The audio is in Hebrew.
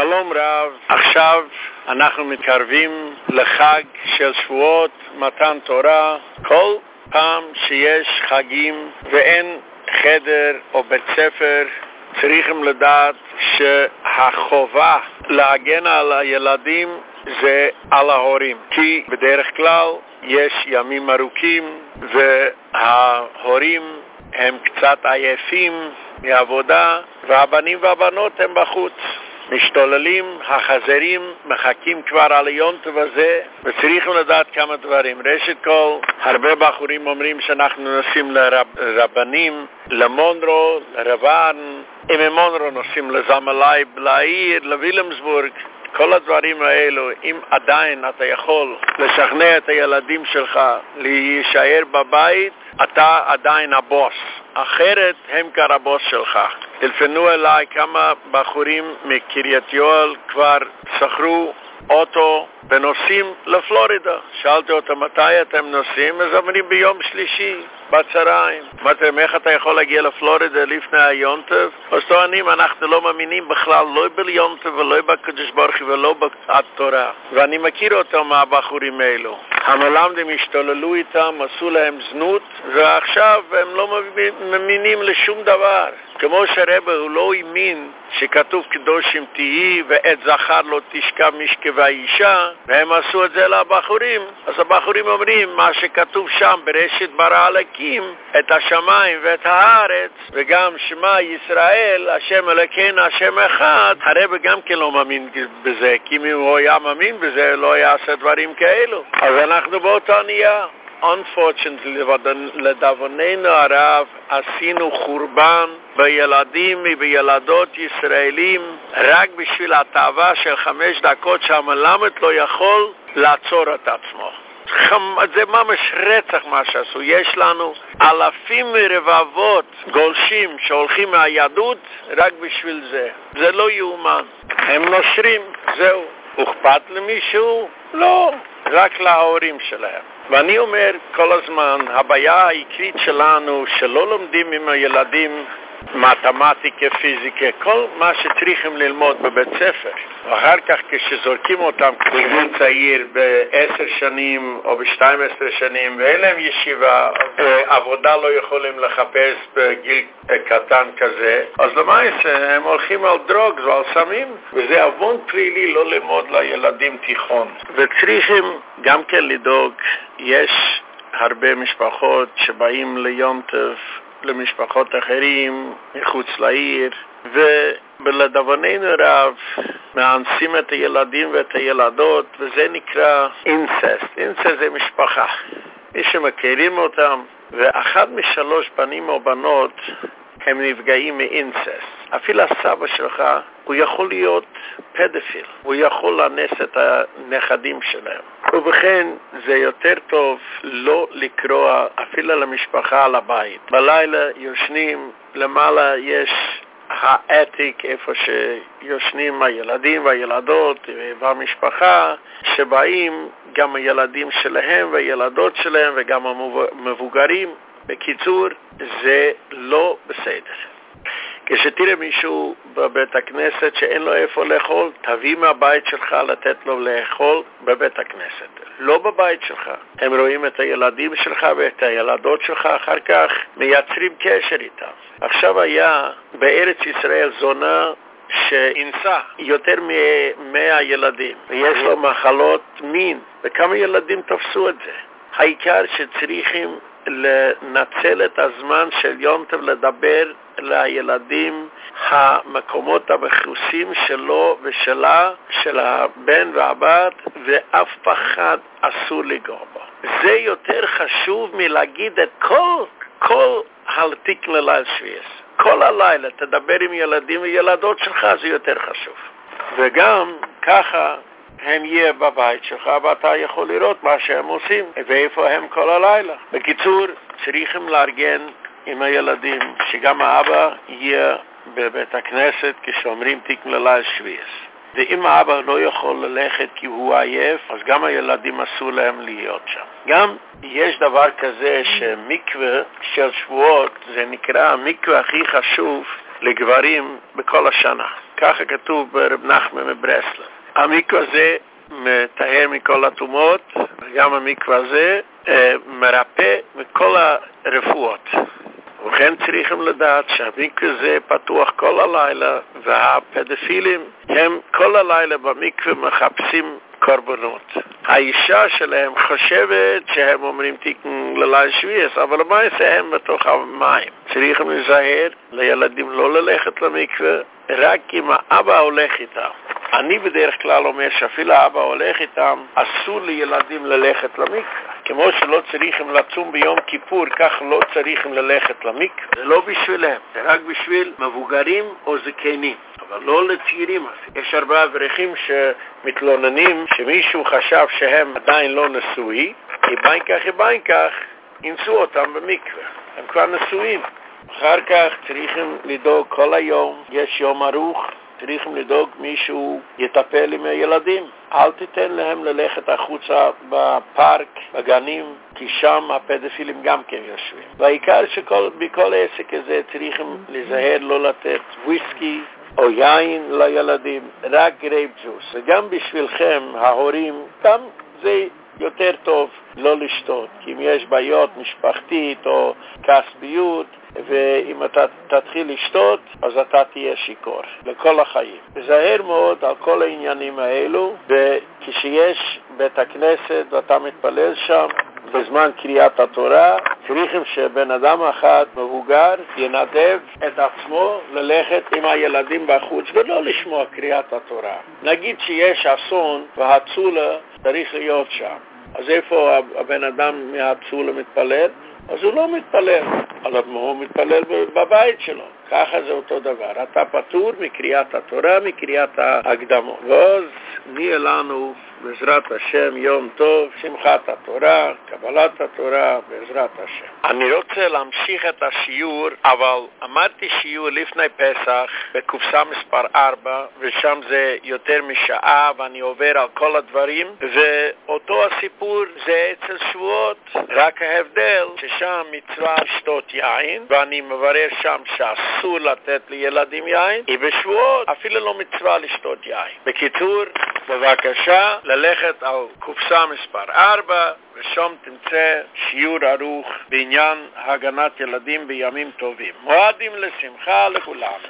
שלום רב, עכשיו אנחנו מתקרבים לחג של שבועות, מתן תורה. כל פעם שיש חגים ואין חדר או בית ספר, צריכים לדעת שהחובה להגן על הילדים זה על ההורים. כי בדרך כלל יש ימים ארוכים וההורים הם קצת עייפים מעבודה והבנים והבנות הם בחוץ. משתוללים, החזרים מחכים כבר על היונטוב הזה וצריכים לדעת כמה דברים. ראשית כל, הרבה בחורים אומרים שאנחנו נוסעים לרבנים, למונרו, לרבן, אם ממונרו נוסעים לזמלייב, לעיר, לווילמסבורג, כל הדברים האלו, אם עדיין אתה יכול לשכנע את הילדים שלך להישאר בבית, אתה עדיין הבוס. אחרת הם כרבוס שלך. טלפנו אליי כמה בחורים מקריית יואל כבר שכרו אוטו ונוסעים לפלורידה. שאלתי אותם מתי אתם נוסעים? אז אומרים ביום שלישי, בצהריים. אמרתם, איך אתה יכול להגיע לפלורידה לפני היונטב? אז טוענים, אנחנו לא מאמינים בכלל, לא ביונטב ולא בקדוש ברוך ולא בתורה. ואני מכיר אותם מהבחורים האלו. המלמדים השתוללו איתם, עשו להם זנות, ועכשיו הם לא מאמינים לשום דבר. כמו שהרבא הוא לא האמין שכתוב קדושים תהי ועת זכר לא תשכב משכבה אישה והם עשו את זה לבחורים. אז הבחורים אומרים מה שכתוב שם ברשת ברא להקים את השמיים ואת הארץ וגם שמע ישראל השם אלוקינו השם אחד הרבא גם כן לא מאמין בזה כי אם הוא היה מאמין בזה לא היה עושה דברים כאלו. אז אנחנו באותה נהיה unfortunately, לדאבוננו הרב, עשינו חורבן בילדים ובילדות ישראלים רק בשביל התאווה של חמש דקות שהמלמד לא יכול לעצור את עצמו. זה ממש רצח מה שעשו. יש לנו אלפים מרבבות גולשים שהולכים מהיהדות רק בשביל זה. זה לא יאומן. הם נושרים, זהו. אוכפת למישהו? לא. רק להורים שלהם. ואני אומר כל הזמן, הבעיה העיקרית שלנו שלא לומדים עם הילדים מתמטיקה, פיזיקה, כל מה שצריכים ללמוד בבית ספר. ואחר כך כשזורקים אותם בגיל צעיר בעשר שנים או בשתיים עשרה שנים ואין להם ישיבה, עבודה לא יכולים לחפש בגיל קטן כזה, אז למעשה הם הולכים על דרוגס ועל סמים, וזה אבון פלילי לא ללמוד לילדים תיכון. וצריכים גם כן לדאוג, יש הרבה משפחות שבאים ליום טוב למשפחות אחרים מחוץ לעיר, ולדבוננו רב מאנסים את הילדים ואת הילדות, וזה נקרא אינססט. אינססט זה משפחה. מי שמכירים אותם, ואחד משלוש בנים או בנות הם נפגעים מאינססט. אפילו הסבא שלך, הוא יכול להיות פדפיל, הוא יכול לאנס את הנכדים שלהם. ובכן, זה יותר טוב לא לקרוע אפילו למשפחה על הבית. בלילה יושנים, למעלה יש האתיק, איפה שיושנים הילדים והילדות והמשפחה, שבאים גם הילדים שלהם והילדות שלהם וגם המבוגרים. בקיצור, זה לא בסדר. כשתראה מישהו בבית הכנסת שאין לו איפה לאכול, תביא מהבית שלך לתת לו לאכול בבית הכנסת. לא בבית שלך. הם רואים את הילדים שלך ואת הילדות שלך, אחר כך מייצרים קשר איתם. עכשיו היה בארץ ישראל זונה שאינסה יותר מ-100 ילדים, ויש לו מחלות מין, וכמה ילדים תפסו את זה. העיקר שצריכים לנצל את הזמן של יום טוב לדבר לילדים המקומות המכוסים שלו ושלה, של הבן והבת, ואף פחד אסור לגוע בו. זה יותר חשוב מלהגיד את כל, כל הלתיק לליל שביעס. כל הלילה תדבר עם ילדים וילדות שלך, זה יותר חשוב. וגם ככה הם יהיה בבית שלך ואתה יכול לראות מה שהם עושים ואיפה הם כל הלילה. בקיצור, צריכים לארגן עם הילדים שגם האבא יהיה בבית הכנסת כשאומרים תיקן לליל שביעס. ואם האבא לא יכול ללכת כי הוא עייף, אז גם הילדים אסור להם להיות שם. גם יש דבר כזה שמקווה של שבועות, זה נקרא המקווה הכי חשוב, לגברים בכל השנה. ככה כתוב ברב נחמן מברסלב. המקווה הזה מטהר מכל הטומאות, וגם המקווה הזה מרפא מכל הרפואות. וכן צריכים לדעת שהמקווה זה פתוח כל הלילה, והפדפילים הם כל הלילה במקווה מחפשים קורבנות. האישה שלהם חושבת שהם אומרים תיקן ללילה שביעס, אבל למעשה הם בתוך המים. צריכים להיזהר לילדים לא ללכת למקווה, רק אם האבא הולך איתם. אני בדרך כלל אומר שאפילו האבא הולך איתם, אסור לילדים ללכת למקווה. כמו שלא צריכים לצום ביום כיפור, כך לא צריכים ללכת למקווה. זה לא בשבילם, זה רק בשביל מבוגרים או זקנים. אבל לא לצעירים. יש הרבה אברכים שמתלוננים שמישהו חשב שהם עדיין לא נשואי, כי בין כך ובין כך ינסו אותם במקווה. הם כבר נשואים. אחר כך צריכים לדאוג כל היום, יש יום ארוך, צריכים לדאוג מישהו יטפל עם הילדים. אל תיתן להם ללכת החוצה בפארק, בגנים, כי שם הפדופילים גם כן יושבים. והעיקר שבכל עסק הזה צריכים להיזהר לא לתת וויסקי או יין לילדים, רק grape juice. וגם בשבילכם, ההורים, גם זה יותר טוב לא לשתות. כי אם יש בעיות משפחתית או כסביות, ואם אתה תתחיל לשתות, אז אתה תהיה שיכור לכל החיים. תזהר מאוד על כל העניינים האלו, וכשיש בית הכנסת ואתה מתפלל שם, בזמן קריאת התורה, צריכים שבן אדם אחד מבוגר ינדב את עצמו ללכת עם הילדים בחוץ ולא לשמוע קריאת התורה. נגיד שיש אסון והצולה צריך להיות שם. אז איפה הבן אדם מהצולה מתפלל? אז הוא לא מתפלל, אבל הוא מתפלל בבית שלו. ככה זה אותו דבר. אתה פטור מקריאת התורה, מקריאת ההקדמות. ואז נהיה לנו בעזרת השם יום טוב, שמחת התורה, קבלת התורה, בעזרת השם. אני רוצה להמשיך את השיעור, אבל אמרתי שיעור לפני פסח בקופסה מספר 4, ושם זה יותר משעה, ואני עובר על כל הדברים, ואותו הסיפור זה אצל שבועות, רק ההבדל ששם מצווה לשתות יין, ואני מברר שם שאסור לתת לילדים יין, היא בשבועות אפילו לא מצווה לשתות יין. בקיצור, בבקשה, ללכת על קופסה מספר 4, ושם תמצא שיעור ערוך בעניין הגנת ילדים בימים טובים. מועדים לשמחה לכולנו.